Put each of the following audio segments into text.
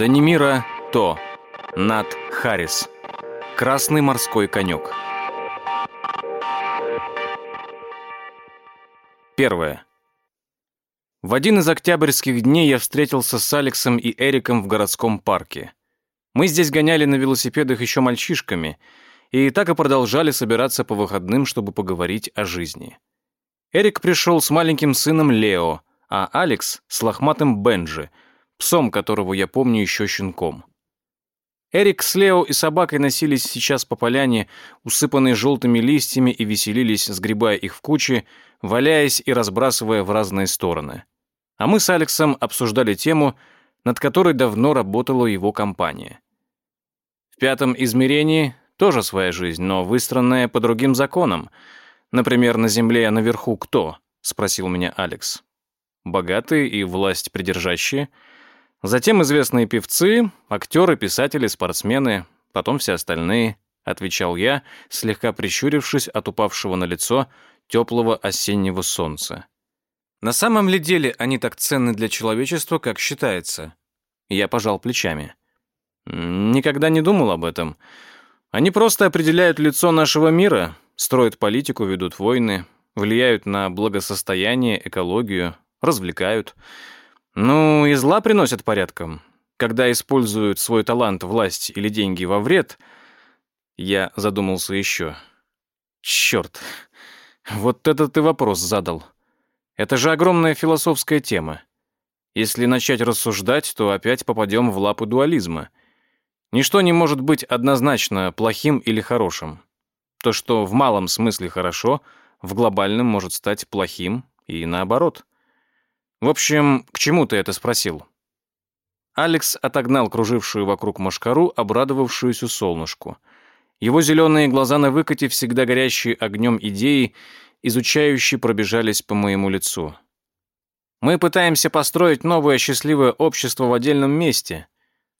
Данимира То. Нат Харрис. Красный морской конек. Первое. В один из октябрьских дней я встретился с Алексом и Эриком в городском парке. Мы здесь гоняли на велосипедах еще мальчишками, и так и продолжали собираться по выходным, чтобы поговорить о жизни. Эрик пришел с маленьким сыном Лео, а Алекс — с лохматым Бенджи, псом которого я помню еще щенком. Эрик с Лео и собакой носились сейчас по поляне, усыпанной желтыми листьями, и веселились, сгребая их в кучи, валяясь и разбрасывая в разные стороны. А мы с Алексом обсуждали тему, над которой давно работала его компания. В пятом измерении тоже своя жизнь, но выстроенная по другим законам. Например, на Земле а наверху кто? Спросил меня Алекс. Богатые и власть придержащие. Затем известные певцы, актеры, писатели, спортсмены, потом все остальные, отвечал я, слегка прищурившись от упавшего на лицо теплого осеннего солнца. На самом ли деле они так ценны для человечества, как считается? Я пожал плечами. Никогда не думал об этом. Они просто определяют лицо нашего мира, строят политику, ведут войны, влияют на благосостояние, экологию, развлекают. Ну, и зла приносят порядком. Когда используют свой талант, власть или деньги во вред, я задумался еще. Черт, вот это ты вопрос задал. Это же огромная философская тема. Если начать рассуждать, то опять попадем в лапы дуализма — Ничто не может быть однозначно плохим или хорошим. То, что в малом смысле хорошо, в глобальном может стать плохим и наоборот. В общем, к чему ты это спросил? Алекс отогнал кружившую вокруг машкару, обрадовавшуюся солнышку. Его зеленые глаза на выкате, всегда горящие огнем идеи, изучающие пробежались по моему лицу. «Мы пытаемся построить новое счастливое общество в отдельном месте»,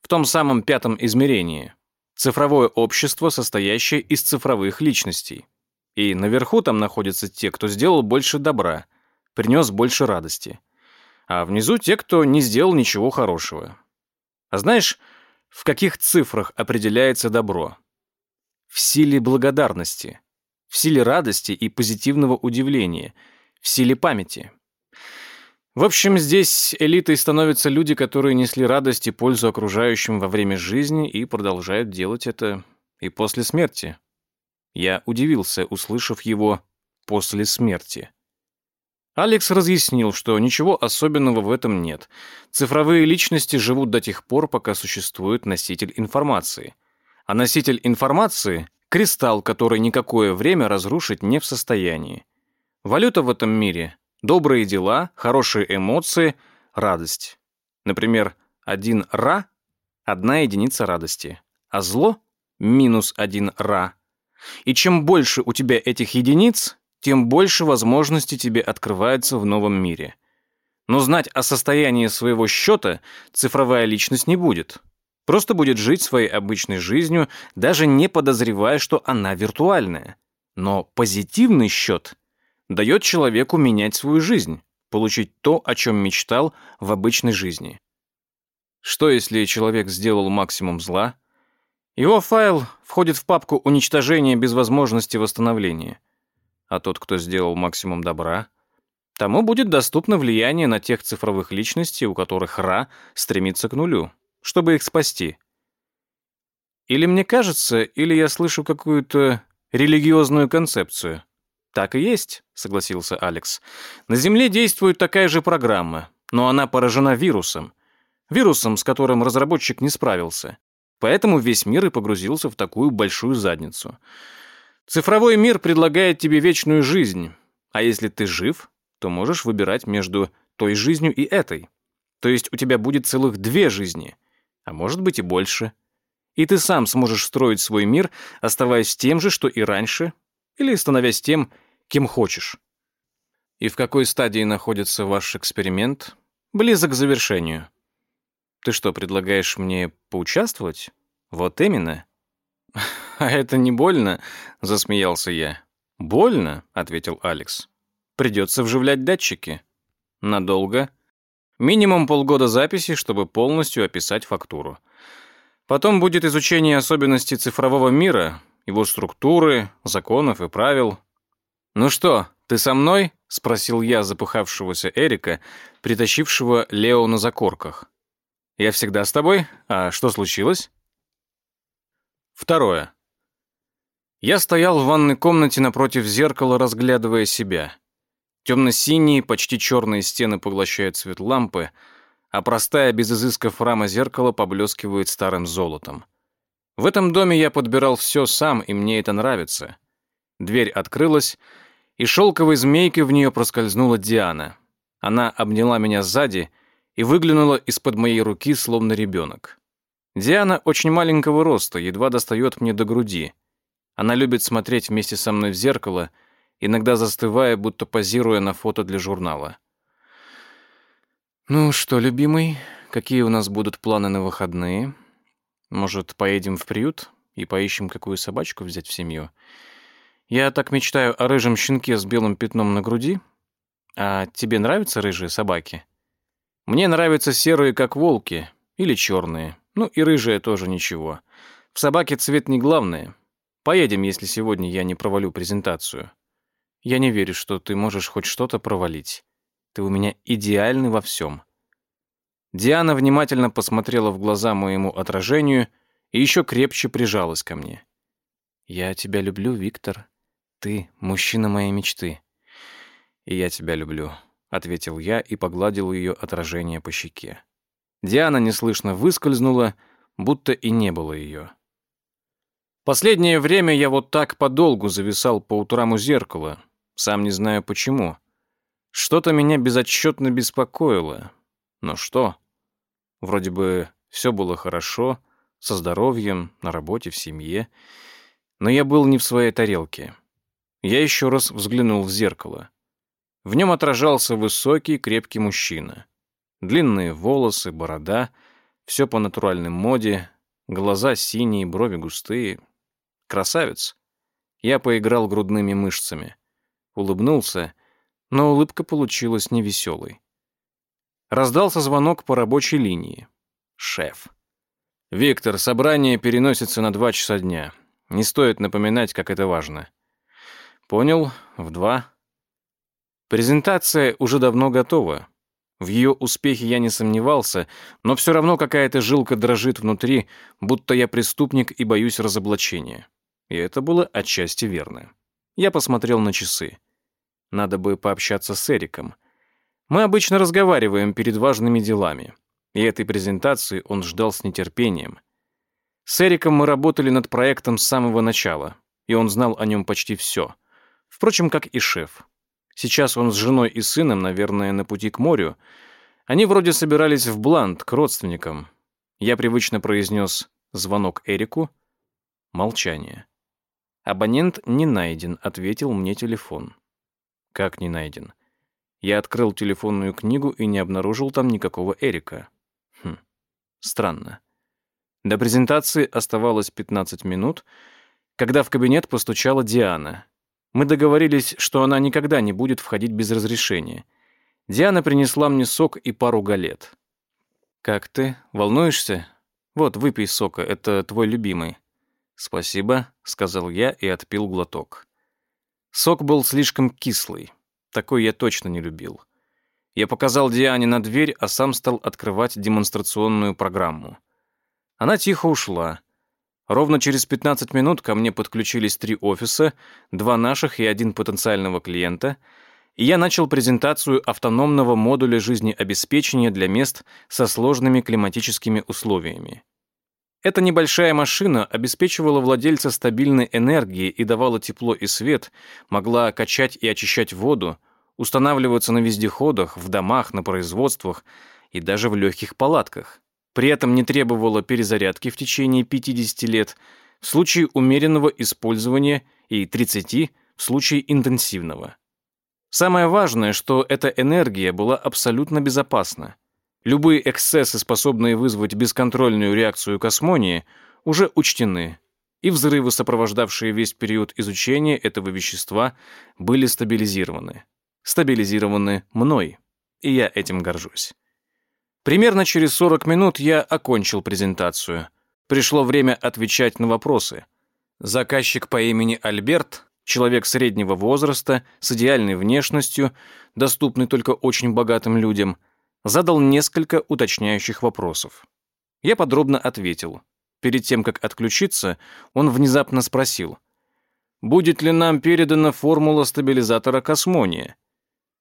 в том самом пятом измерении. Цифровое общество, состоящее из цифровых личностей. И наверху там находятся те, кто сделал больше добра, принес больше радости. А внизу те, кто не сделал ничего хорошего. А знаешь, в каких цифрах определяется добро? В силе благодарности, в силе радости и позитивного удивления, в силе памяти. В общем, здесь элитой становятся люди, которые несли радость и пользу окружающим во время жизни и продолжают делать это и после смерти. Я удивился, услышав его «после смерти». Алекс разъяснил, что ничего особенного в этом нет. Цифровые личности живут до тех пор, пока существует носитель информации. А носитель информации — кристалл, который никакое время разрушить не в состоянии. Валюта в этом мире Добрые дела, хорошие эмоции, радость. Например, один ра – одна единица радости, а зло – минус один ра. И чем больше у тебя этих единиц, тем больше возможностей тебе открывается в новом мире. Но знать о состоянии своего счета цифровая личность не будет. Просто будет жить своей обычной жизнью, даже не подозревая, что она виртуальная. Но позитивный счет дает человеку менять свою жизнь, получить то, о чем мечтал в обычной жизни. Что если человек сделал максимум зла? Его файл входит в папку уничтожения без возможности восстановления. А тот, кто сделал максимум добра, тому будет доступно влияние на тех цифровых личностей, у которых Ра стремится к нулю, чтобы их спасти. Или мне кажется, или я слышу какую-то религиозную концепцию. «Так и есть», — согласился Алекс. «На Земле действует такая же программа, но она поражена вирусом. Вирусом, с которым разработчик не справился. Поэтому весь мир и погрузился в такую большую задницу. Цифровой мир предлагает тебе вечную жизнь, а если ты жив, то можешь выбирать между той жизнью и этой. То есть у тебя будет целых две жизни, а может быть и больше. И ты сам сможешь строить свой мир, оставаясь тем же, что и раньше, или становясь тем, кем хочешь. И в какой стадии находится ваш эксперимент? Близок к завершению. Ты что, предлагаешь мне поучаствовать? Вот именно. А это не больно? Засмеялся я. Больно, ответил Алекс. Придется вживлять датчики. Надолго? Минимум полгода записи, чтобы полностью описать фактуру. Потом будет изучение особенностей цифрового мира, его структуры, законов и правил. «Ну что, ты со мной?» — спросил я запыхавшегося Эрика, притащившего Лео на закорках. «Я всегда с тобой. А что случилось?» Второе. Я стоял в ванной комнате напротив зеркала, разглядывая себя. Темно-синие, почти черные стены поглощают свет лампы, а простая, без изысков рама зеркала поблескивает старым золотом. В этом доме я подбирал все сам, и мне это нравится. Дверь открылась, и шелковой змейкой в нее проскользнула Диана. Она обняла меня сзади и выглянула из-под моей руки, словно ребенок. Диана очень маленького роста, едва достает мне до груди. Она любит смотреть вместе со мной в зеркало — иногда застывая, будто позируя на фото для журнала. «Ну что, любимый, какие у нас будут планы на выходные? Может, поедем в приют и поищем, какую собачку взять в семью? Я так мечтаю о рыжем щенке с белым пятном на груди. А тебе нравятся рыжие собаки? Мне нравятся серые, как волки, или черные. Ну и рыжие тоже ничего. В собаке цвет не главное. Поедем, если сегодня я не провалю презентацию. Я не верю, что ты можешь хоть что-то провалить. Ты у меня идеальный во всем». Диана внимательно посмотрела в глаза моему отражению и еще крепче прижалась ко мне. «Я тебя люблю, Виктор. Ты мужчина моей мечты». «И я тебя люблю», — ответил я и погладил ее отражение по щеке. Диана неслышно выскользнула, будто и не было ее. Последнее время я вот так подолгу зависал по утрам у зеркала, сам не знаю почему. Что-то меня безотчетно беспокоило. Но что? Вроде бы все было хорошо, со здоровьем, на работе, в семье. Но я был не в своей тарелке. Я еще раз взглянул в зеркало. В нем отражался высокий, крепкий мужчина. Длинные волосы, борода, все по натуральной моде, глаза синие, брови густые. Красавец. Я поиграл грудными мышцами улыбнулся, но улыбка получилась невеселой. Раздался звонок по рабочей линии. Шеф. «Виктор, собрание переносится на два часа дня. Не стоит напоминать, как это важно». «Понял. В два». Презентация уже давно готова. В ее успехе я не сомневался, но все равно какая-то жилка дрожит внутри, будто я преступник и боюсь разоблачения. И это было отчасти верно. Я посмотрел на часы. Надо бы пообщаться с Эриком. Мы обычно разговариваем перед важными делами. И этой презентации он ждал с нетерпением. С Эриком мы работали над проектом с самого начала, и он знал о нем почти все. Впрочем, как и шеф. Сейчас он с женой и сыном, наверное, на пути к морю. Они вроде собирались в Блант к родственникам. Я привычно произнес звонок Эрику. Молчание. «Абонент не найден», — ответил мне телефон. Как не найден? Я открыл телефонную книгу и не обнаружил там никакого Эрика. Хм, странно. До презентации оставалось 15 минут, когда в кабинет постучала Диана. Мы договорились, что она никогда не будет входить без разрешения. Диана принесла мне сок и пару галет. «Как ты? Волнуешься? Вот, выпей сока, это твой любимый». «Спасибо», — сказал я и отпил глоток. Сок был слишком кислый. Такой я точно не любил. Я показал Диане на дверь, а сам стал открывать демонстрационную программу. Она тихо ушла. Ровно через 15 минут ко мне подключились три офиса, два наших и один потенциального клиента, и я начал презентацию автономного модуля жизнеобеспечения для мест со сложными климатическими условиями. Эта небольшая машина обеспечивала владельца стабильной энергией и давала тепло и свет, могла качать и очищать воду, устанавливаться на вездеходах, в домах, на производствах и даже в легких палатках. При этом не требовала перезарядки в течение 50 лет в случае умеренного использования и 30 в случае интенсивного. Самое важное, что эта энергия была абсолютно безопасна. Любые эксцессы, способные вызвать бесконтрольную реакцию космонии, уже учтены, и взрывы, сопровождавшие весь период изучения этого вещества, были стабилизированы. Стабилизированы мной, и я этим горжусь. Примерно через 40 минут я окончил презентацию. Пришло время отвечать на вопросы. Заказчик по имени Альберт, человек среднего возраста, с идеальной внешностью, доступный только очень богатым людям, задал несколько уточняющих вопросов. Я подробно ответил. Перед тем, как отключиться, он внезапно спросил, «Будет ли нам передана формула стабилизатора космония?»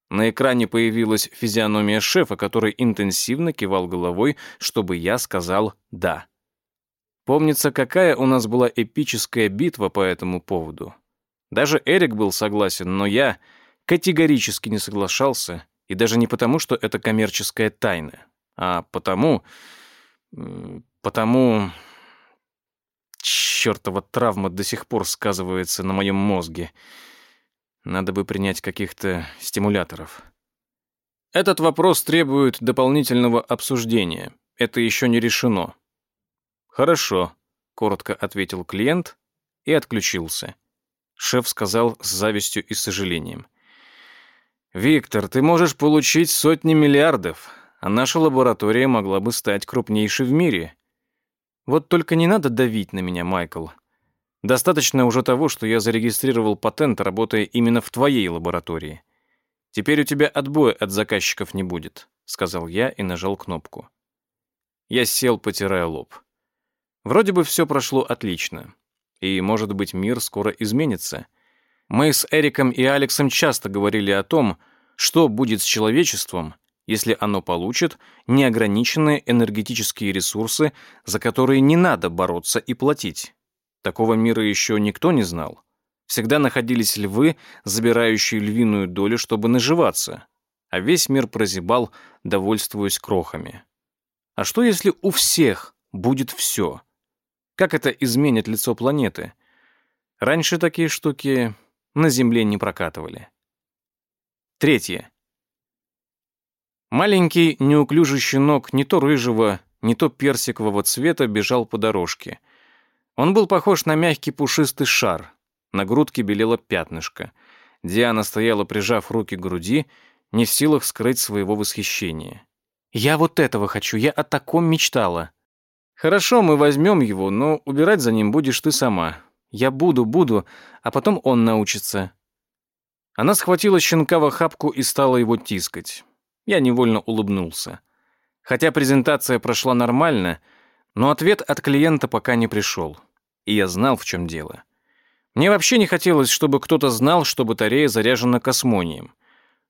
На экране появилась физиономия шефа, который интенсивно кивал головой, чтобы я сказал «да». Помнится, какая у нас была эпическая битва по этому поводу. Даже Эрик был согласен, но я категорически не соглашался, и даже не потому, что это коммерческая тайна, а потому... потому... Чёртова травма до сих пор сказывается на моем мозге. Надо бы принять каких-то стимуляторов. Этот вопрос требует дополнительного обсуждения. Это еще не решено. Хорошо, коротко ответил клиент и отключился. Шеф сказал с завистью и сожалением. «Виктор, ты можешь получить сотни миллиардов, а наша лаборатория могла бы стать крупнейшей в мире. Вот только не надо давить на меня, Майкл. Достаточно уже того, что я зарегистрировал патент, работая именно в твоей лаборатории. Теперь у тебя отбоя от заказчиков не будет», — сказал я и нажал кнопку. Я сел, потирая лоб. Вроде бы все прошло отлично. И, может быть, мир скоро изменится. Мы с Эриком и Алексом часто говорили о том, что будет с человечеством, если оно получит неограниченные энергетические ресурсы, за которые не надо бороться и платить. Такого мира еще никто не знал. Всегда находились львы, забирающие львиную долю, чтобы наживаться, а весь мир прозябал, довольствуясь крохами. А что, если у всех будет все? Как это изменит лицо планеты? Раньше такие штуки на Земле не прокатывали. Третье. Маленький неуклюжий щенок не то рыжего, не то персикового цвета бежал по дорожке. Он был похож на мягкий пушистый шар. На грудке белело пятнышко. Диана стояла, прижав руки к груди, не в силах скрыть своего восхищения. «Я вот этого хочу, я о таком мечтала». «Хорошо, мы возьмем его, но убирать за ним будешь ты сама. Я буду, буду, а потом он научится». Она схватила щенка в охапку и стала его тискать. Я невольно улыбнулся. Хотя презентация прошла нормально, но ответ от клиента пока не пришел и я знал, в чем дело. Мне вообще не хотелось, чтобы кто-то знал, что батарея заряжена космонием.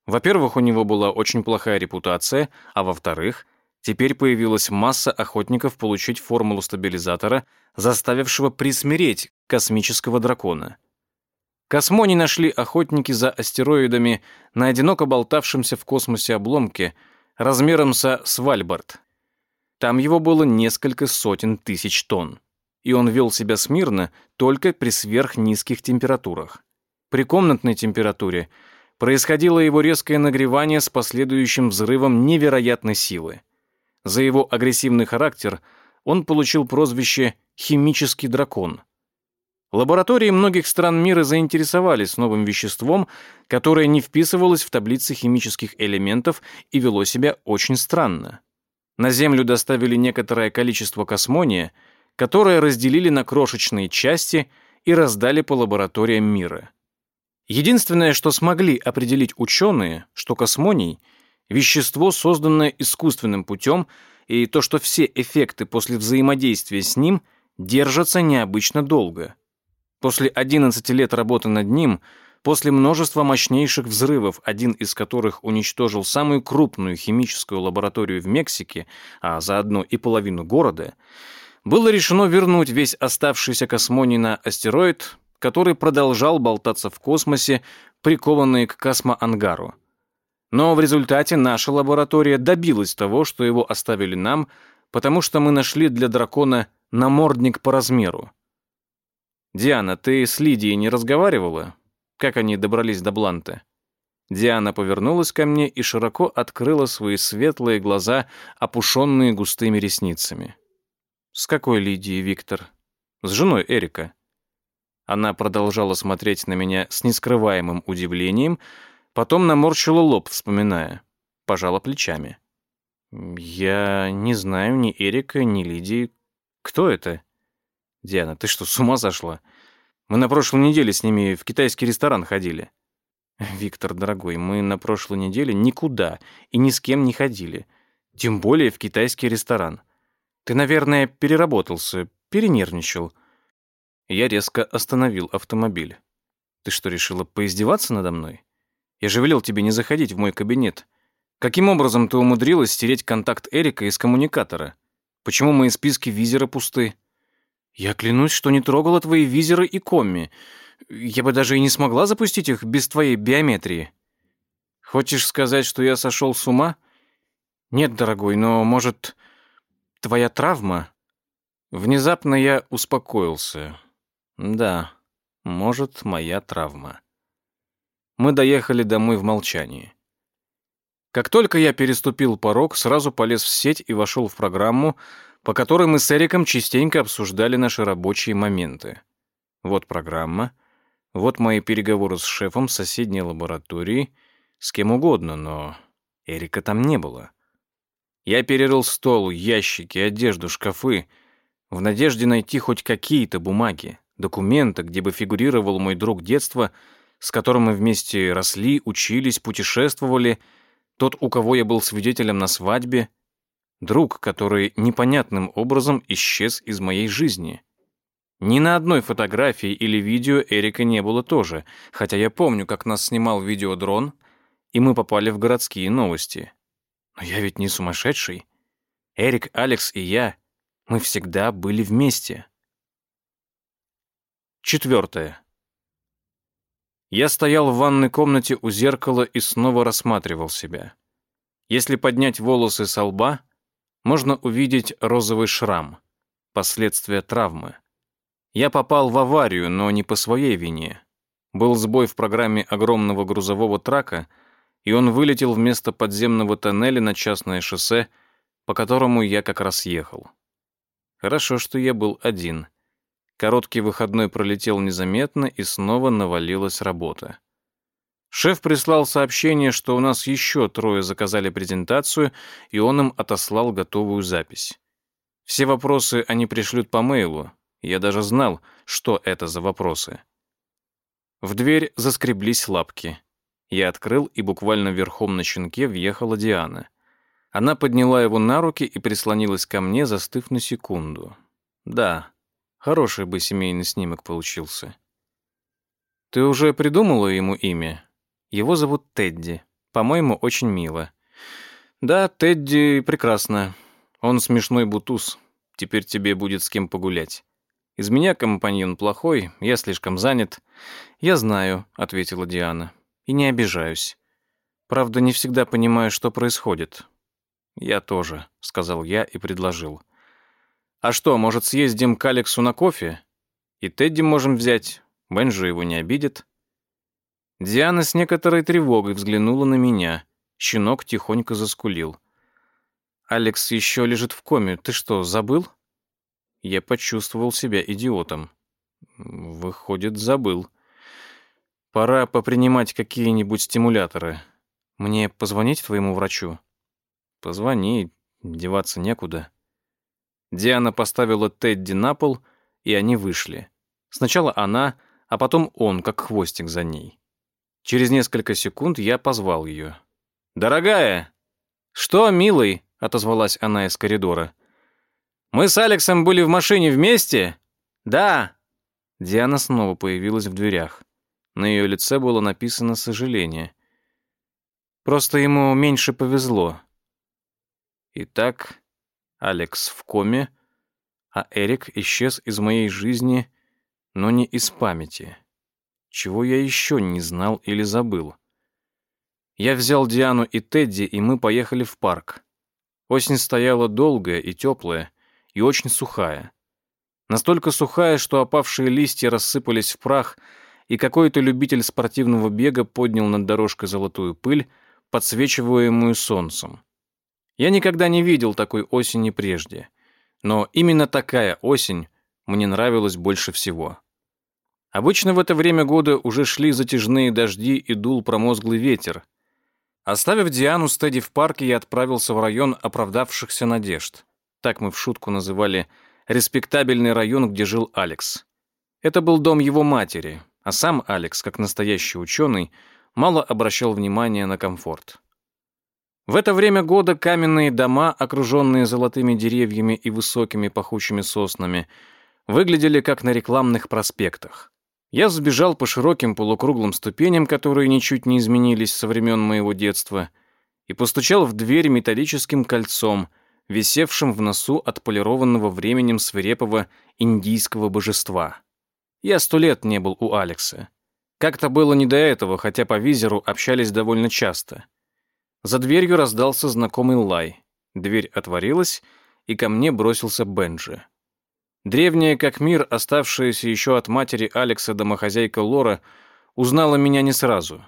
Во-первых, у него была очень плохая репутация, а во-вторых, теперь появилась масса охотников получить формулу стабилизатора, заставившего присмиреть космического дракона. Космоний нашли охотники за астероидами на одиноко болтавшемся в космосе обломке размером со Свальбард. Там его было несколько сотен тысяч тонн и он вел себя смирно только при сверхнизких температурах. При комнатной температуре происходило его резкое нагревание с последующим взрывом невероятной силы. За его агрессивный характер он получил прозвище «химический дракон». Лаборатории многих стран мира заинтересовались новым веществом, которое не вписывалось в таблицы химических элементов и вело себя очень странно. На Землю доставили некоторое количество космония – которое разделили на крошечные части и раздали по лабораториям мира. Единственное, что смогли определить ученые, что космоний – вещество, созданное искусственным путем, и то, что все эффекты после взаимодействия с ним держатся необычно долго. После 11 лет работы над ним, после множества мощнейших взрывов, один из которых уничтожил самую крупную химическую лабораторию в Мексике, а заодно и половину города – было решено вернуть весь оставшийся космоний на астероид, который продолжал болтаться в космосе, прикованный к космоангару. Но в результате наша лаборатория добилась того, что его оставили нам, потому что мы нашли для дракона намордник по размеру. «Диана, ты с Лидией не разговаривала? Как они добрались до Бланта?» Диана повернулась ко мне и широко открыла свои светлые глаза, опушенные густыми ресницами. «С какой Лидией, Виктор?» «С женой Эрика». Она продолжала смотреть на меня с нескрываемым удивлением, потом наморщила лоб, вспоминая. Пожала плечами. Я не знаю ни Эрика, ни Лидии. Кто это? Диана, ты что, с ума сошла? Мы на прошлой неделе с ними в китайский ресторан ходили. Виктор, дорогой, мы на прошлой неделе никуда и ни с кем не ходили. Тем более в китайский ресторан. Ты, наверное, переработался, перенервничал. Я резко остановил автомобиль. Ты что, решила поиздеваться надо мной? Я же велел тебе не заходить в мой кабинет. Каким образом ты умудрилась стереть контакт Эрика из коммуникатора? Почему мои списки визера пусты? Я клянусь, что не трогала твои визеры и комми. Я бы даже и не смогла запустить их без твоей биометрии. Хочешь сказать, что я сошел с ума? Нет, дорогой, но, может, твоя травма? Внезапно я успокоился. Да, может, моя травма. Мы доехали домой в молчании. Как только я переступил порог, сразу полез в сеть и вошел в программу, по которой мы с Эриком частенько обсуждали наши рабочие моменты. Вот программа, вот мои переговоры с шефом соседней лаборатории, с кем угодно, но Эрика там не было. Я перерыл стол, ящики, одежду, шкафы, в надежде найти хоть какие-то бумаги, документы, где бы фигурировал мой друг детства, с которым мы вместе росли, учились, путешествовали, тот, у кого я был свидетелем на свадьбе, друг, который непонятным образом исчез из моей жизни. Ни на одной фотографии или видео Эрика не было тоже, хотя я помню, как нас снимал видеодрон, и мы попали в городские новости. Но я ведь не сумасшедший. Эрик, Алекс и я, мы всегда были вместе. Четвертое. Я стоял в ванной комнате у зеркала и снова рассматривал себя. Если поднять волосы со лба, можно увидеть розовый шрам, последствия травмы. Я попал в аварию, но не по своей вине. Был сбой в программе огромного грузового трака, и он вылетел вместо подземного тоннеля на частное шоссе, по которому я как раз ехал. Хорошо, что я был один. Короткий выходной пролетел незаметно, и снова навалилась работа. Шеф прислал сообщение, что у нас еще трое заказали презентацию, и он им отослал готовую запись. Все вопросы они пришлют по мейлу. Я даже знал, что это за вопросы. В дверь заскреблись лапки. Я открыл, и буквально верхом на щенке въехала Диана. Она подняла его на руки и прислонилась ко мне, застыв на секунду. Да, хороший бы семейный снимок получился. «Ты уже придумала ему имя?» Его зовут Тедди. По-моему, очень мило. Да, Тедди прекрасно. Он смешной бутуз. Теперь тебе будет с кем погулять. Из меня компаньон плохой, я слишком занят. Я знаю, ответила Диана. И не обижаюсь. Правда, не всегда понимаю, что происходит. Я тоже, сказал я и предложил. А что, может, съездим к Алексу на кофе? И Тедди можем взять. Бенжи его не обидит. Диана с некоторой тревогой взглянула на меня. Щенок тихонько заскулил. «Алекс еще лежит в коме. Ты что, забыл?» Я почувствовал себя идиотом. Выходит, забыл. Пора попринимать какие-нибудь стимуляторы. Мне позвонить твоему врачу? Позвони, деваться некуда. Диана поставила Тедди на пол, и они вышли. Сначала она, а потом он, как хвостик за ней. Через несколько секунд я позвал ее. «Дорогая!» «Что, милый?» — отозвалась она из коридора. «Мы с Алексом были в машине вместе?» «Да». Диана снова появилась в дверях. На ее лице было написано сожаление. «Просто ему меньше повезло». Итак, Алекс в коме, а Эрик исчез из моей жизни, но не из памяти. Чего я еще не знал или забыл? Я взял Диану и Тедди, и мы поехали в парк. Осень стояла долгая и теплая, и очень сухая. Настолько сухая, что опавшие листья рассыпались в прах, и какой-то любитель спортивного бега поднял над дорожкой золотую пыль, подсвечиваемую солнцем. Я никогда не видел такой осени прежде, но именно такая осень мне нравилась больше всего. Обычно в это время года уже шли затяжные дожди и дул промозглый ветер. Оставив Диану с Тедди в парке, я отправился в район оправдавшихся надежд. Так мы в шутку называли респектабельный район, где жил Алекс. Это был дом его матери, а сам Алекс, как настоящий ученый, мало обращал внимания на комфорт. В это время года каменные дома, окруженные золотыми деревьями и высокими пахучими соснами, выглядели как на рекламных проспектах. Я сбежал по широким полукруглым ступеням, которые ничуть не изменились со времен моего детства, и постучал в дверь металлическим кольцом, висевшим в носу отполированного временем свирепого индийского божества. Я сто лет не был у Алекса. Как-то было не до этого, хотя по визеру общались довольно часто — за дверью раздался знакомый лай. Дверь отворилась, и ко мне бросился Бенджи. Древняя как мир, оставшаяся еще от матери Алекса домохозяйка Лора, узнала меня не сразу.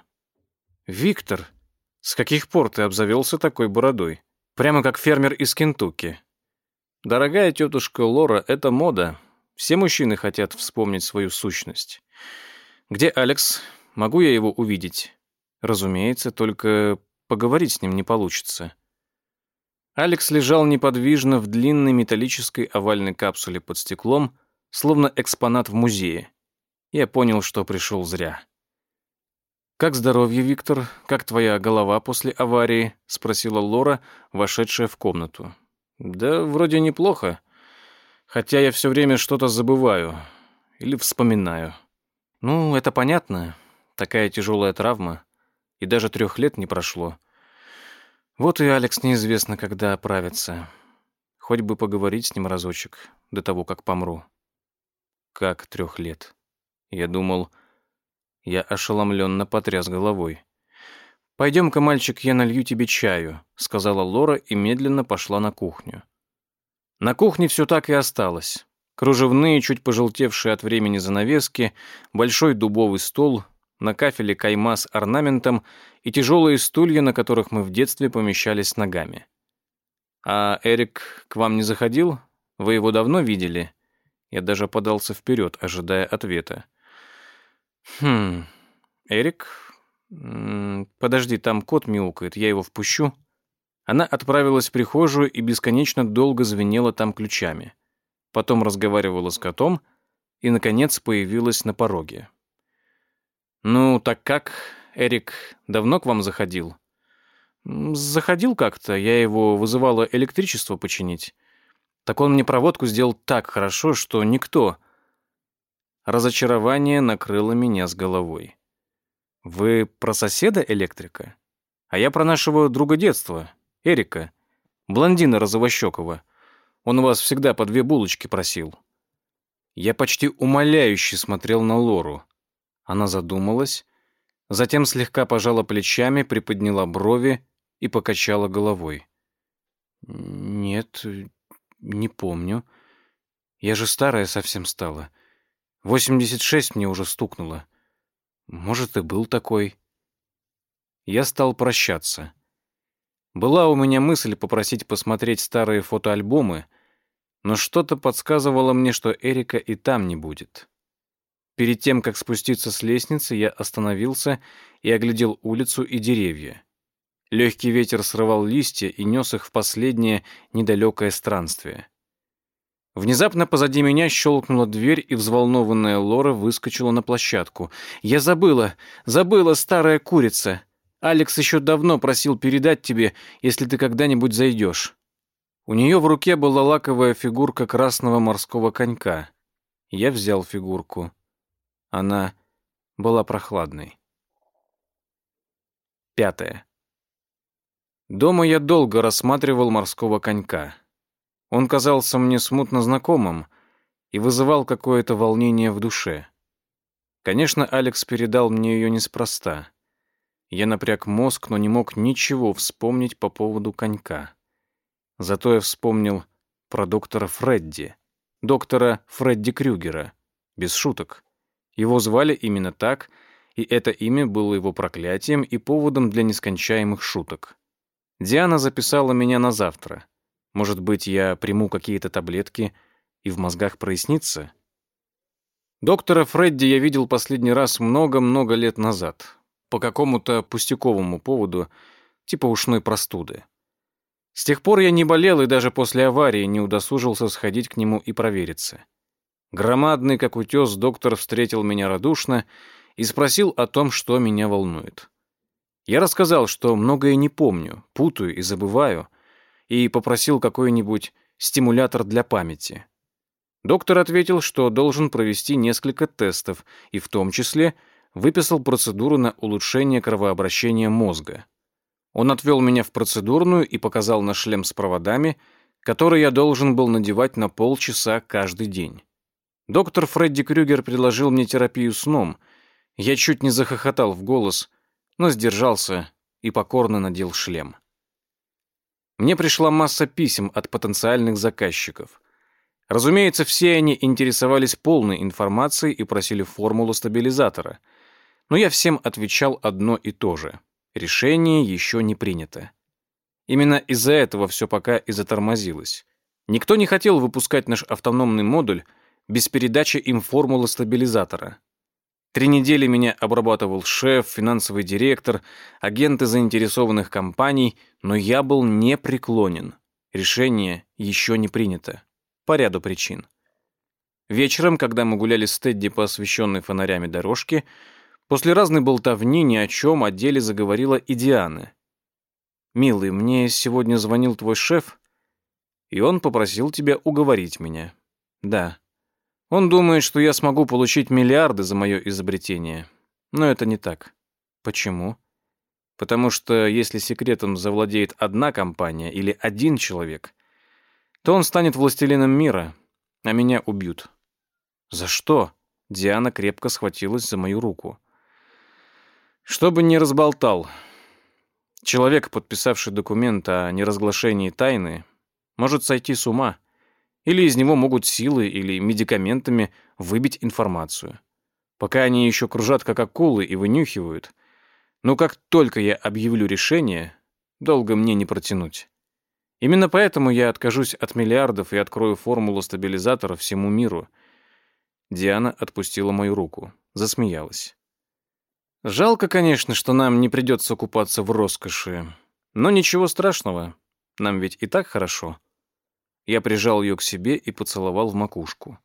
«Виктор, с каких пор ты обзавелся такой бородой? Прямо как фермер из Кентукки». «Дорогая тетушка Лора, это мода. Все мужчины хотят вспомнить свою сущность. Где Алекс? Могу я его увидеть?» «Разумеется, только Поговорить с ним не получится. Алекс лежал неподвижно в длинной металлической овальной капсуле под стеклом, словно экспонат в музее. Я понял, что пришел зря. «Как здоровье, Виктор? Как твоя голова после аварии?» — спросила Лора, вошедшая в комнату. «Да вроде неплохо. Хотя я все время что-то забываю. Или вспоминаю. Ну, это понятно. Такая тяжелая травма и даже трех лет не прошло. Вот и Алекс неизвестно, когда оправится. Хоть бы поговорить с ним разочек до того, как помру. Как трех лет? Я думал... Я ошеломленно потряс головой. «Пойдем-ка, мальчик, я налью тебе чаю», — сказала Лора и медленно пошла на кухню. На кухне все так и осталось. Кружевные, чуть пожелтевшие от времени занавески, большой дубовый стол, на кафеле кайма с орнаментом и тяжелые стулья, на которых мы в детстве помещались ногами. «А Эрик к вам не заходил? Вы его давно видели?» Я даже подался вперед, ожидая ответа. «Хм... Эрик? Подожди, там кот мяукает, я его впущу?» Она отправилась в прихожую и бесконечно долго звенела там ключами. Потом разговаривала с котом и, наконец, появилась на пороге. «Ну, так как? Эрик давно к вам заходил?» «Заходил как-то. Я его вызывала электричество починить. Так он мне проводку сделал так хорошо, что никто...» Разочарование накрыло меня с головой. «Вы про соседа электрика? А я про нашего друга детства, Эрика, блондина розовощекого. Он у вас всегда по две булочки просил». Я почти умоляюще смотрел на Лору. Она задумалась, затем слегка пожала плечами, приподняла брови и покачала головой. «Нет, не помню. Я же старая совсем стала. Восемьдесят шесть мне уже стукнуло. Может, и был такой». Я стал прощаться. Была у меня мысль попросить посмотреть старые фотоальбомы, но что-то подсказывало мне, что Эрика и там не будет. Перед тем, как спуститься с лестницы, я остановился и оглядел улицу и деревья. Легкий ветер срывал листья и нес их в последнее недалекое странствие. Внезапно позади меня щелкнула дверь, и взволнованная Лора выскочила на площадку. «Я забыла! Забыла, старая курица! Алекс еще давно просил передать тебе, если ты когда-нибудь зайдешь». У нее в руке была лаковая фигурка красного морского конька. Я взял фигурку. Она была прохладной. Пятое. Дома я долго рассматривал морского конька. Он казался мне смутно знакомым и вызывал какое-то волнение в душе. Конечно, Алекс передал мне ее неспроста. Я напряг мозг, но не мог ничего вспомнить по поводу конька. Зато я вспомнил про доктора Фредди, доктора Фредди Крюгера, без шуток. Его звали именно так, и это имя было его проклятием и поводом для нескончаемых шуток. Диана записала меня на завтра. Может быть, я приму какие-то таблетки и в мозгах прояснится? Доктора Фредди я видел последний раз много-много лет назад. По какому-то пустяковому поводу, типа ушной простуды. С тех пор я не болел и даже после аварии не удосужился сходить к нему и провериться. Громадный, как утес, доктор встретил меня радушно и спросил о том, что меня волнует. Я рассказал, что многое не помню, путаю и забываю, и попросил какой-нибудь стимулятор для памяти. Доктор ответил, что должен провести несколько тестов и в том числе выписал процедуру на улучшение кровообращения мозга. Он отвел меня в процедурную и показал на шлем с проводами, который я должен был надевать на полчаса каждый день. Доктор Фредди Крюгер предложил мне терапию сном. Я чуть не захохотал в голос, но сдержался и покорно надел шлем. Мне пришла масса писем от потенциальных заказчиков. Разумеется, все они интересовались полной информацией и просили формулу стабилизатора. Но я всем отвечал одно и то же. Решение еще не принято. Именно из-за этого все пока и затормозилось. Никто не хотел выпускать наш автономный модуль без передачи им формулы стабилизатора. Три недели меня обрабатывал шеф, финансовый директор, агенты заинтересованных компаний, но я был непреклонен. Решение еще не принято. По ряду причин. Вечером, когда мы гуляли с Тедди по освещенной фонарями дорожке, после разной болтовни ни о чем о деле заговорила и Диана. «Милый, мне сегодня звонил твой шеф, и он попросил тебя уговорить меня». «Да». Он думает, что я смогу получить миллиарды за мое изобретение. Но это не так. Почему? Потому что если секретом завладеет одна компания или один человек, то он станет властелином мира, а меня убьют. За что? Диана крепко схватилась за мою руку. Чтобы не разболтал. Человек, подписавший документ о неразглашении тайны, может сойти с ума или из него могут силой или медикаментами выбить информацию. Пока они еще кружат как акулы и вынюхивают. Но как только я объявлю решение, долго мне не протянуть. Именно поэтому я откажусь от миллиардов и открою формулу стабилизатора всему миру. Диана отпустила мою руку, засмеялась. Жалко, конечно, что нам не придется купаться в роскоши. Но ничего страшного. Нам ведь и так хорошо. Я прижал ее к себе и поцеловал в макушку.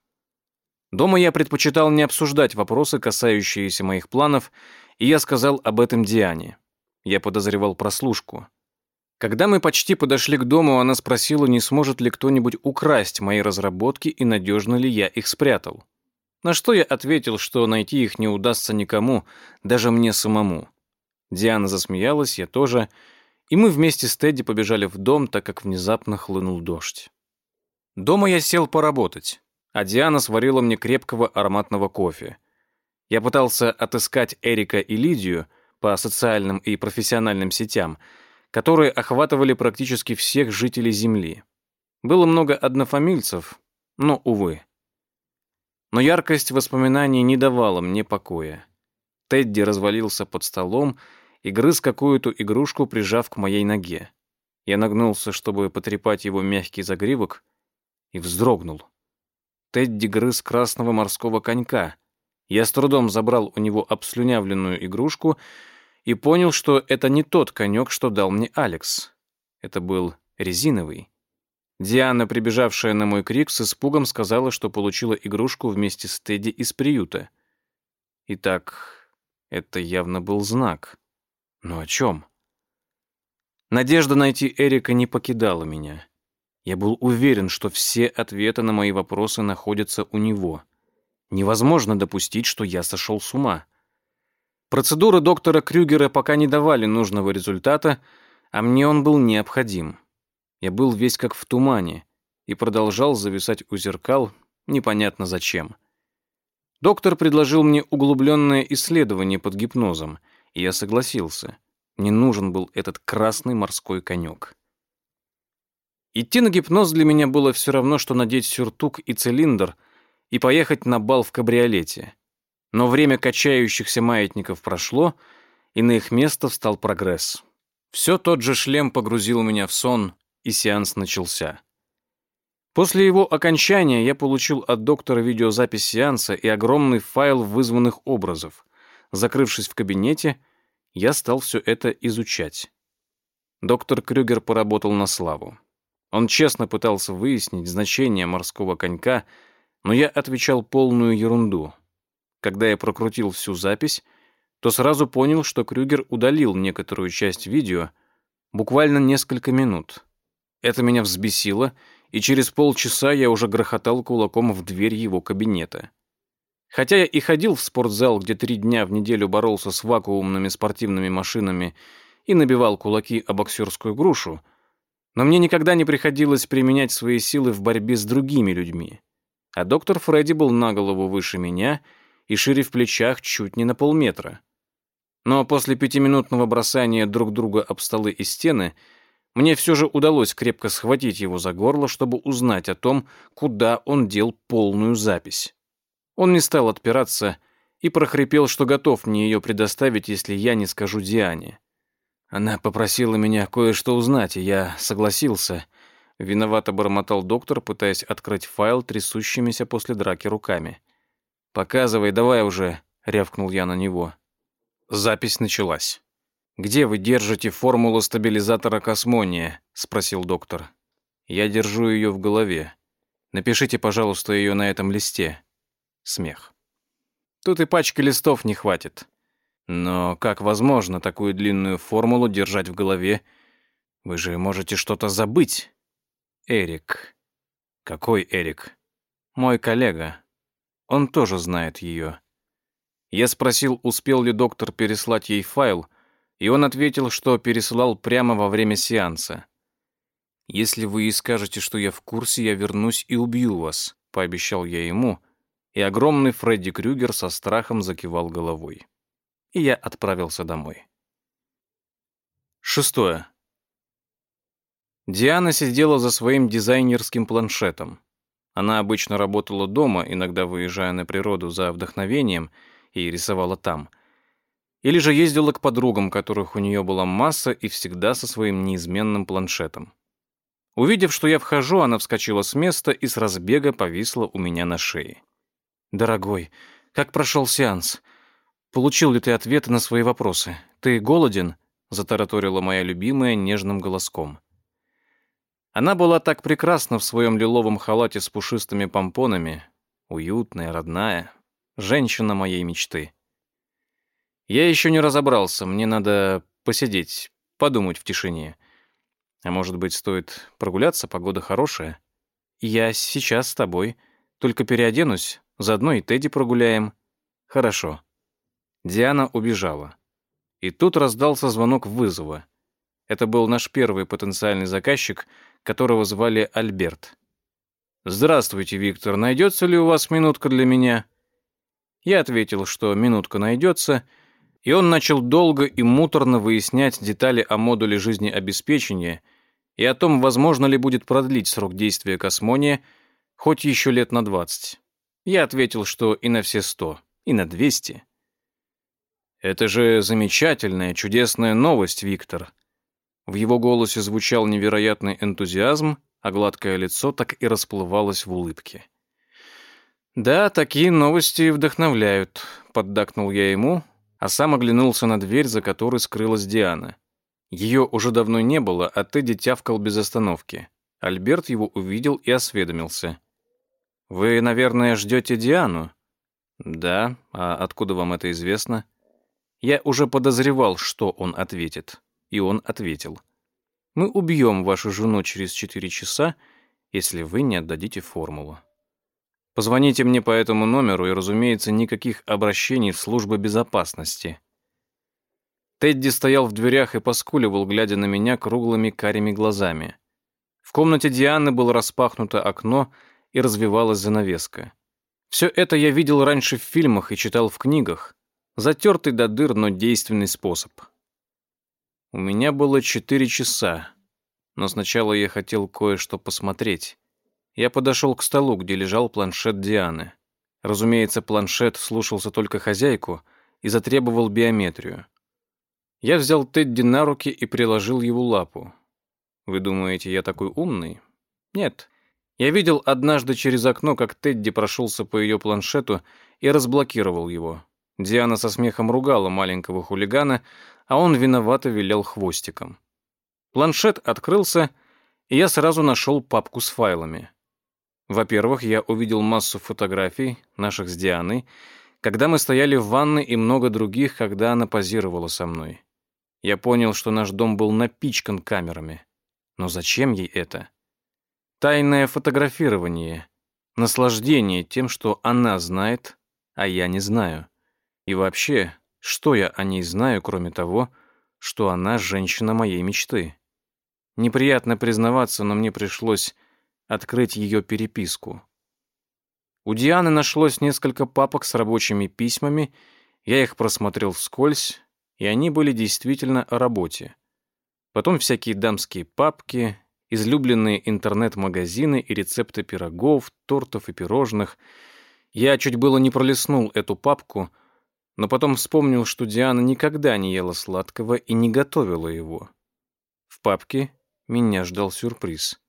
Дома я предпочитал не обсуждать вопросы, касающиеся моих планов, и я сказал об этом Диане. Я подозревал прослушку. Когда мы почти подошли к дому, она спросила, не сможет ли кто-нибудь украсть мои разработки и надежно ли я их спрятал. На что я ответил, что найти их не удастся никому, даже мне самому. Диана засмеялась, я тоже, и мы вместе с Тедди побежали в дом, так как внезапно хлынул дождь. Дома я сел поработать, а Диана сварила мне крепкого ароматного кофе. Я пытался отыскать Эрика и Лидию по социальным и профессиональным сетям, которые охватывали практически всех жителей Земли. Было много однофамильцев, но, увы. Но яркость воспоминаний не давала мне покоя. Тедди развалился под столом и грыз какую-то игрушку, прижав к моей ноге. Я нагнулся, чтобы потрепать его мягкий загривок, и вздрогнул. Тедди грыз красного морского конька. Я с трудом забрал у него обслюнявленную игрушку и понял, что это не тот конек, что дал мне Алекс. Это был резиновый. Диана, прибежавшая на мой крик, с испугом сказала, что получила игрушку вместе с Тедди из приюта. Итак, это явно был знак. Но о чем? Надежда найти Эрика не покидала меня. Я был уверен, что все ответы на мои вопросы находятся у него. Невозможно допустить, что я сошел с ума. Процедуры доктора Крюгера пока не давали нужного результата, а мне он был необходим. Я был весь как в тумане и продолжал зависать у зеркал, непонятно зачем. Доктор предложил мне углубленное исследование под гипнозом, и я согласился. Мне нужен был этот красный морской конек. Идти на гипноз для меня было все равно, что надеть сюртук и цилиндр и поехать на бал в кабриолете. Но время качающихся маятников прошло, и на их место встал прогресс. Все тот же шлем погрузил меня в сон, и сеанс начался. После его окончания я получил от доктора видеозапись сеанса и огромный файл вызванных образов. Закрывшись в кабинете, я стал все это изучать. Доктор Крюгер поработал на славу. Он честно пытался выяснить значение морского конька, но я отвечал полную ерунду. Когда я прокрутил всю запись, то сразу понял, что Крюгер удалил некоторую часть видео, буквально несколько минут. Это меня взбесило, и через полчаса я уже грохотал кулаком в дверь его кабинета. Хотя я и ходил в спортзал, где три дня в неделю боролся с вакуумными спортивными машинами и набивал кулаки о боксерскую грушу, но мне никогда не приходилось применять свои силы в борьбе с другими людьми. А доктор Фредди был на голову выше меня и шире в плечах чуть не на полметра. Но после пятиминутного бросания друг друга об столы и стены мне все же удалось крепко схватить его за горло, чтобы узнать о том, куда он дел полную запись. Он не стал отпираться и прохрипел, что готов мне ее предоставить, если я не скажу Диане. Она попросила меня кое-что узнать, и я согласился. Виновато бормотал доктор, пытаясь открыть файл трясущимися после драки руками. «Показывай, давай уже», — рявкнул я на него. Запись началась. «Где вы держите формулу стабилизатора космония?» — спросил доктор. «Я держу ее в голове. Напишите, пожалуйста, ее на этом листе». Смех. «Тут и пачки листов не хватит. Но как возможно такую длинную формулу держать в голове? Вы же можете что-то забыть. Эрик. Какой Эрик? Мой коллега. Он тоже знает ее. Я спросил, успел ли доктор переслать ей файл, и он ответил, что пересылал прямо во время сеанса. «Если вы и скажете, что я в курсе, я вернусь и убью вас», — пообещал я ему, и огромный Фредди Крюгер со страхом закивал головой и я отправился домой. Шестое. Диана сидела за своим дизайнерским планшетом. Она обычно работала дома, иногда выезжая на природу за вдохновением, и рисовала там. Или же ездила к подругам, которых у нее была масса, и всегда со своим неизменным планшетом. Увидев, что я вхожу, она вскочила с места и с разбега повисла у меня на шее. «Дорогой, как прошел сеанс? Получил ли ты ответы на свои вопросы? Ты голоден?» — затараторила моя любимая нежным голоском. Она была так прекрасна в своем лиловом халате с пушистыми помпонами, уютная, родная, женщина моей мечты. Я еще не разобрался, мне надо посидеть, подумать в тишине. А может быть, стоит прогуляться, погода хорошая? Я сейчас с тобой, только переоденусь, заодно и Тедди прогуляем. Хорошо. Диана убежала. И тут раздался звонок вызова. Это был наш первый потенциальный заказчик, которого звали Альберт. «Здравствуйте, Виктор. Найдется ли у вас минутка для меня?» Я ответил, что минутка найдется, и он начал долго и муторно выяснять детали о модуле жизнеобеспечения и о том, возможно ли будет продлить срок действия космония хоть еще лет на 20. Я ответил, что и на все 100, и на 200. «Это же замечательная, чудесная новость, Виктор». В его голосе звучал невероятный энтузиазм, а гладкое лицо так и расплывалось в улыбке. «Да, такие новости вдохновляют», — поддакнул я ему, а сам оглянулся на дверь, за которой скрылась Диана. Ее уже давно не было, а Тедди тявкал без остановки. Альберт его увидел и осведомился. «Вы, наверное, ждете Диану?» «Да, а откуда вам это известно?» Я уже подозревал, что он ответит. И он ответил. «Мы убьем вашу жену через четыре часа, если вы не отдадите формулу. Позвоните мне по этому номеру и, разумеется, никаких обращений в службу безопасности». Тедди стоял в дверях и поскуливал, глядя на меня круглыми карими глазами. В комнате Дианы было распахнуто окно и развивалась занавеска. Все это я видел раньше в фильмах и читал в книгах. Затертый до дыр, но действенный способ. У меня было четыре часа, но сначала я хотел кое-что посмотреть. Я подошел к столу, где лежал планшет Дианы. Разумеется, планшет слушался только хозяйку и затребовал биометрию. Я взял Тедди на руки и приложил его лапу. Вы думаете, я такой умный? Нет. Я видел однажды через окно, как Тедди прошелся по ее планшету и разблокировал его. Диана со смехом ругала маленького хулигана, а он виновато вилял хвостиком. Планшет открылся, и я сразу нашел папку с файлами. Во-первых, я увидел массу фотографий наших с Дианой, когда мы стояли в ванной и много других, когда она позировала со мной. Я понял, что наш дом был напичкан камерами. Но зачем ей это? Тайное фотографирование, наслаждение тем, что она знает, а я не знаю. И вообще, что я о ней знаю, кроме того, что она женщина моей мечты? Неприятно признаваться, но мне пришлось открыть ее переписку. У Дианы нашлось несколько папок с рабочими письмами, я их просмотрел вскользь, и они были действительно о работе. Потом всякие дамские папки, излюбленные интернет-магазины и рецепты пирогов, тортов и пирожных. Я чуть было не пролистнул эту папку, но потом вспомнил, что Диана никогда не ела сладкого и не готовила его. В папке меня ждал сюрприз.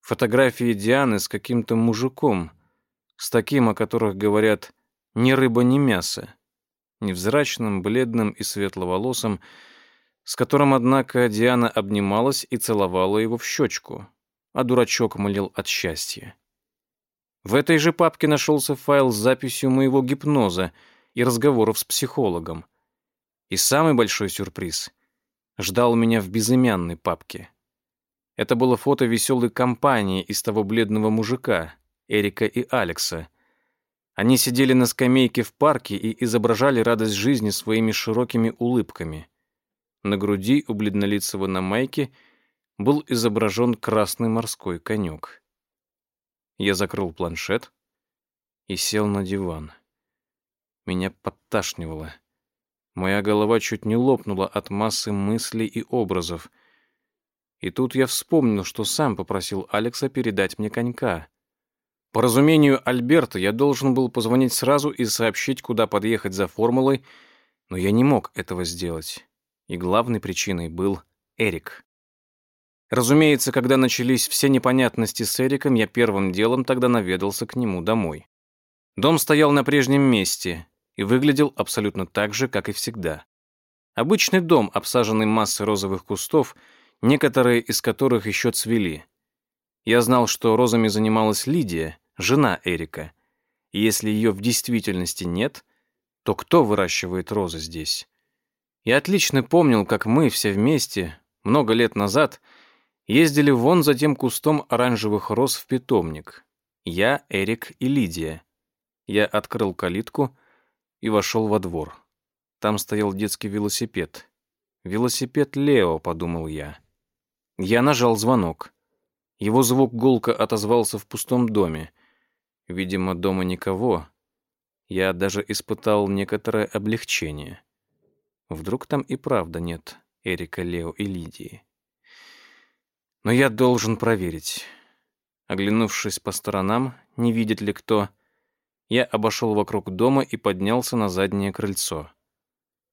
Фотографии Дианы с каким-то мужиком, с таким, о которых говорят «ни рыба, ни мясо», невзрачным, бледным и светловолосым, с которым, однако, Диана обнималась и целовала его в щечку, а дурачок молил от счастья. В этой же папке нашелся файл с записью моего гипноза и разговоров с психологом. И самый большой сюрприз ждал меня в безымянной папке. Это было фото веселой компании из того бледного мужика, Эрика и Алекса. Они сидели на скамейке в парке и изображали радость жизни своими широкими улыбками. На груди у бледнолицего на майке был изображен красный морской конек. Я закрыл планшет и сел на диван. Меня подташнивало. Моя голова чуть не лопнула от массы мыслей и образов. И тут я вспомнил, что сам попросил Алекса передать мне конька. По разумению Альберта, я должен был позвонить сразу и сообщить, куда подъехать за формулой, но я не мог этого сделать. И главной причиной был Эрик. Разумеется, когда начались все непонятности с Эриком, я первым делом тогда наведался к нему домой. Дом стоял на прежнем месте и выглядел абсолютно так же, как и всегда. Обычный дом, обсаженный массой розовых кустов — некоторые из которых еще цвели. Я знал, что розами занималась Лидия, жена Эрика. И если ее в действительности нет, то кто выращивает розы здесь? Я отлично помнил, как мы все вместе, много лет назад, ездили вон за тем кустом оранжевых роз в питомник. Я, Эрик и Лидия. Я открыл калитку и вошел во двор. Там стоял детский велосипед. «Велосипед Лео», — подумал я. Я нажал звонок. Его звук гулко отозвался в пустом доме. Видимо, дома никого. Я даже испытал некоторое облегчение. Вдруг там и правда нет Эрика, Лео и Лидии. Но я должен проверить. Оглянувшись по сторонам, не видит ли кто, я обошел вокруг дома и поднялся на заднее крыльцо.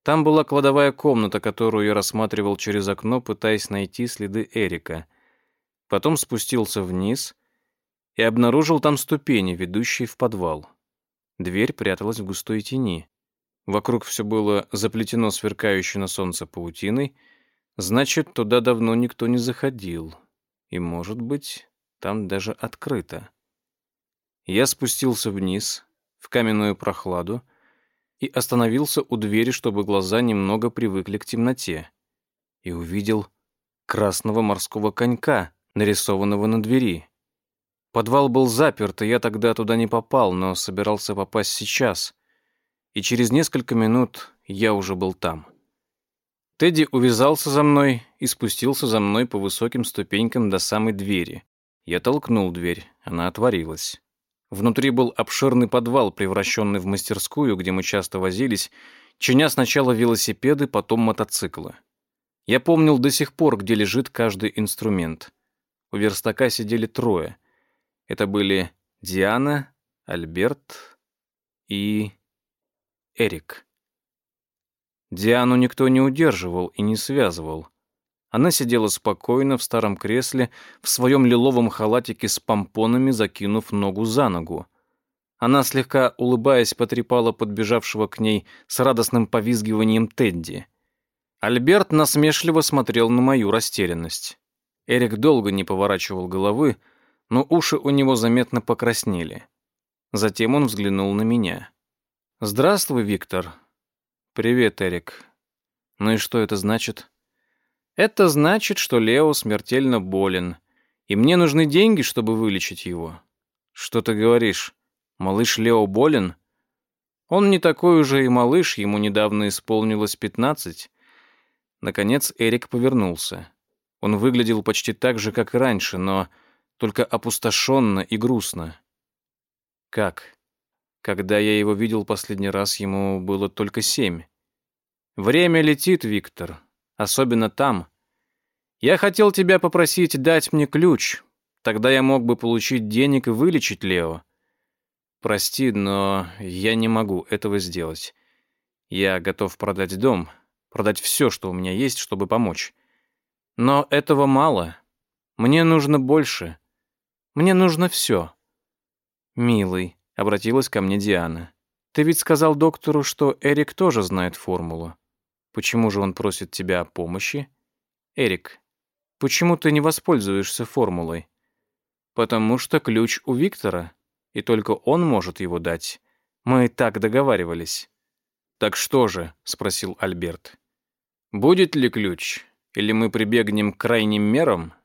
Там была кладовая комната, которую я рассматривал через окно, пытаясь найти следы Эрика. Потом спустился вниз и обнаружил там ступени, ведущие в подвал. Дверь пряталась в густой тени. Вокруг все было заплетено сверкающей на солнце паутиной, значит, туда давно никто не заходил. И, может быть, там даже открыто. Я спустился вниз, в каменную прохладу, и остановился у двери, чтобы глаза немного привыкли к темноте. И увидел красного морского конька, нарисованного на двери. Подвал был заперт, и я тогда туда не попал, но собирался попасть сейчас. И через несколько минут я уже был там. Тедди увязался за мной и спустился за мной по высоким ступенькам до самой двери. Я толкнул дверь, она отворилась. Внутри был обширный подвал, превращенный в мастерскую, где мы часто возились, чиня сначала велосипеды, потом мотоциклы. Я помнил до сих пор, где лежит каждый инструмент. У верстака сидели трое. Это были Диана, Альберт и Эрик. Диану никто не удерживал и не связывал. Она сидела спокойно в старом кресле, в своем лиловом халатике с помпонами, закинув ногу за ногу. Она, слегка улыбаясь, потрепала подбежавшего к ней с радостным повизгиванием Тедди. Альберт насмешливо смотрел на мою растерянность. Эрик долго не поворачивал головы, но уши у него заметно покраснели. Затем он взглянул на меня. «Здравствуй, Виктор». «Привет, Эрик». «Ну и что это значит?» «Это значит, что Лео смертельно болен, и мне нужны деньги, чтобы вылечить его». «Что ты говоришь? Малыш Лео болен?» «Он не такой уже и малыш, ему недавно исполнилось пятнадцать». Наконец Эрик повернулся. Он выглядел почти так же, как и раньше, но только опустошенно и грустно. Как? Когда я его видел последний раз, ему было только семь. Время летит, Виктор, особенно там. Я хотел тебя попросить дать мне ключ. Тогда я мог бы получить денег и вылечить Лео. Прости, но я не могу этого сделать. Я готов продать дом, продать все, что у меня есть, чтобы помочь. Но этого мало. Мне нужно больше. Мне нужно все. Милый, обратилась ко мне Диана. Ты ведь сказал доктору, что Эрик тоже знает формулу. Почему же он просит тебя о помощи? Эрик, почему ты не воспользуешься формулой? Потому что ключ у Виктора, и только он может его дать. Мы так договаривались. Так что же, спросил Альберт. Будет ли ключ? Или мы прибегнем к крайним мерам?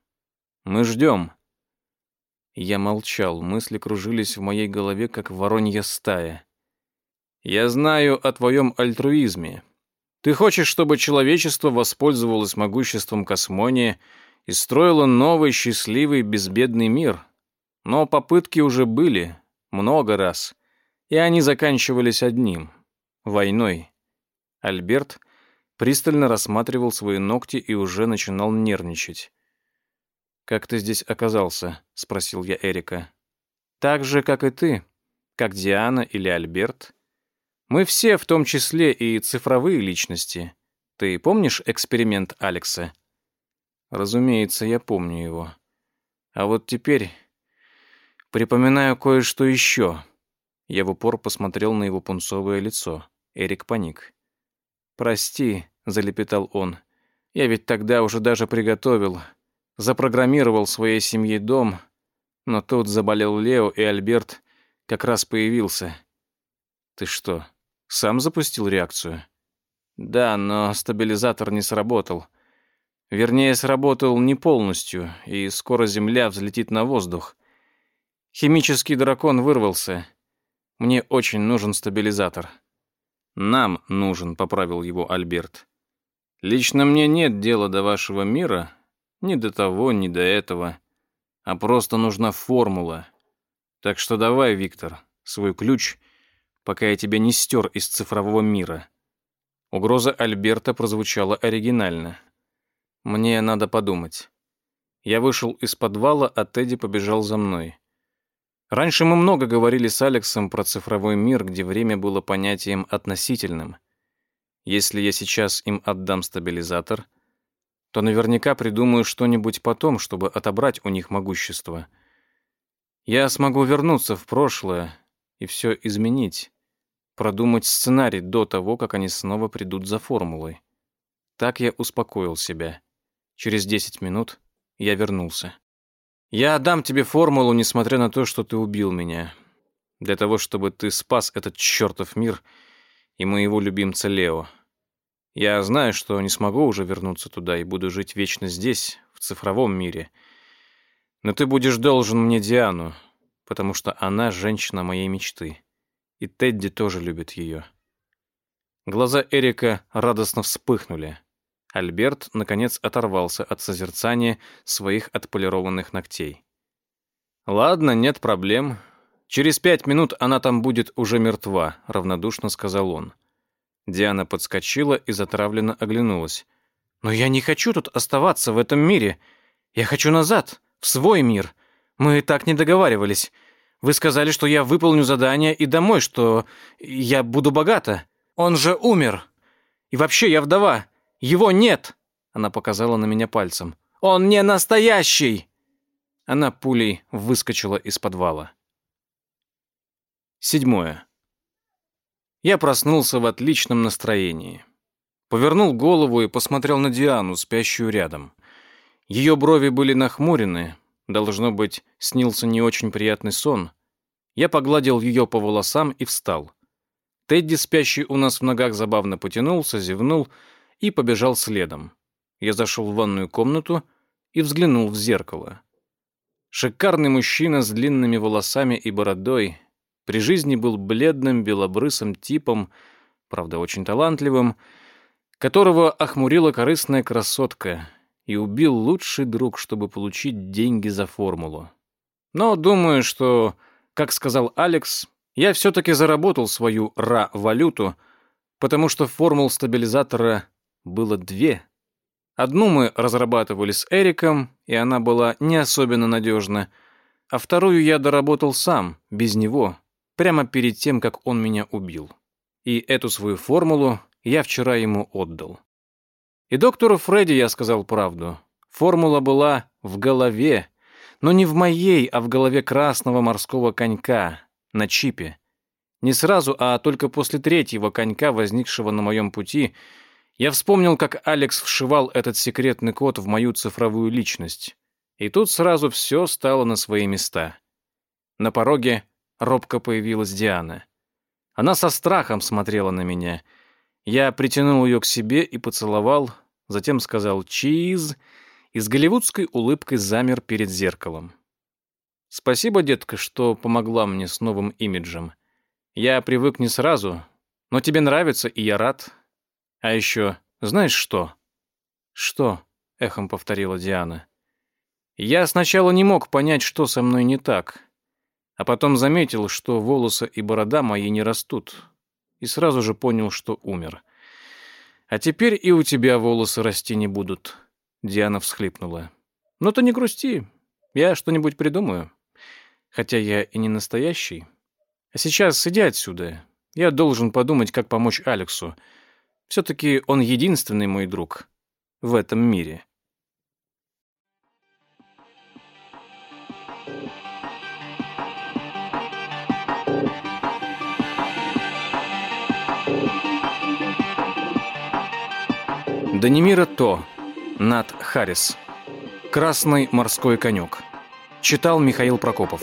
Мы ждем». Я молчал, мысли кружились в моей голове, как воронья стая. «Я знаю о твоем альтруизме. Ты хочешь, чтобы человечество воспользовалось могуществом космонии и строило новый, счастливый, безбедный мир. Но попытки уже были, много раз, и они заканчивались одним — войной». Альберт — пристально рассматривал свои ногти и уже начинал нервничать. «Как ты здесь оказался?» — спросил я Эрика. «Так же, как и ты, как Диана или Альберт. Мы все, в том числе и цифровые личности. Ты помнишь эксперимент Алекса?» «Разумеется, я помню его. А вот теперь припоминаю кое-что еще». Я в упор посмотрел на его пунцовое лицо. Эрик паник. «Прости», — залепетал он. «Я ведь тогда уже даже приготовил, запрограммировал своей семье дом, но тут заболел Лео, и Альберт как раз появился». «Ты что, сам запустил реакцию?» «Да, но стабилизатор не сработал. Вернее, сработал не полностью, и скоро Земля взлетит на воздух. Химический дракон вырвался. Мне очень нужен стабилизатор». «Нам нужен», — поправил его Альберт. Лично мне нет дела до вашего мира, ни до того, ни до этого, а просто нужна формула. Так что давай, Виктор, свой ключ, пока я тебя не стер из цифрового мира». Угроза Альберта прозвучала оригинально. «Мне надо подумать». Я вышел из подвала, а Тедди побежал за мной. Раньше мы много говорили с Алексом про цифровой мир, где время было понятием относительным — если я сейчас им отдам стабилизатор, то наверняка придумаю что-нибудь потом, чтобы отобрать у них могущество. Я смогу вернуться в прошлое и все изменить, продумать сценарий до того, как они снова придут за формулой. Так я успокоил себя. Через 10 минут я вернулся. Я отдам тебе формулу, несмотря на то, что ты убил меня. Для того, чтобы ты спас этот чертов мир — и моего любимца Лео. Я знаю, что не смогу уже вернуться туда и буду жить вечно здесь, в цифровом мире. Но ты будешь должен мне Диану, потому что она женщина моей мечты. И Тедди тоже любит ее. Глаза Эрика радостно вспыхнули. Альберт, наконец, оторвался от созерцания своих отполированных ногтей. «Ладно, нет проблем. «Через пять минут она там будет уже мертва», — равнодушно сказал он. Диана подскочила и затравленно оглянулась. «Но я не хочу тут оставаться в этом мире. Я хочу назад, в свой мир. Мы так не договаривались. Вы сказали, что я выполню задание и домой, что я буду богата. Он же умер. И вообще я вдова. Его нет!» Она показала на меня пальцем. «Он не настоящий!» Она пулей выскочила из подвала. Седьмое. Я проснулся в отличном настроении. Повернул голову и посмотрел на Диану, спящую рядом. Ее брови были нахмурены, должно быть, снился не очень приятный сон. Я погладил ее по волосам и встал. Тедди, спящий у нас в ногах, забавно потянулся, зевнул и побежал следом. Я зашел в ванную комнату и взглянул в зеркало. Шикарный мужчина с длинными волосами и бородой. При жизни был бледным, белобрысым типом, правда, очень талантливым, которого охмурила корыстная красотка и убил лучший друг, чтобы получить деньги за формулу. Но думаю, что, как сказал Алекс, я все-таки заработал свою ра-валюту, потому что формул стабилизатора было две. Одну мы разрабатывали с Эриком, и она была не особенно надежна, а вторую я доработал сам, без него, прямо перед тем, как он меня убил. И эту свою формулу я вчера ему отдал. И доктору Фредди я сказал правду. Формула была в голове, но не в моей, а в голове красного морского конька, на чипе. Не сразу, а только после третьего конька, возникшего на моем пути, я вспомнил, как Алекс вшивал этот секретный код в мою цифровую личность. И тут сразу все стало на свои места. На пороге робко появилась Диана. Она со страхом смотрела на меня. Я притянул ее к себе и поцеловал, затем сказал «чиз» и с голливудской улыбкой замер перед зеркалом. Спасибо, детка, что помогла мне с новым имиджем. Я привык не сразу, но тебе нравится, и я рад. А еще, знаешь что? Что? Эхом повторила Диана. Я сначала не мог понять, что со мной не так, а потом заметил, что волосы и борода мои не растут, и сразу же понял, что умер. А теперь и у тебя волосы расти не будут. Диана всхлипнула. Но «Ну ты не грусти, я что-нибудь придумаю хотя я и не настоящий. А сейчас иди отсюда. Я должен подумать, как помочь Алексу. Все-таки он единственный мой друг в этом мире. Данимира То. Нат Харрис. Красный морской конек. Читал Михаил Прокопов.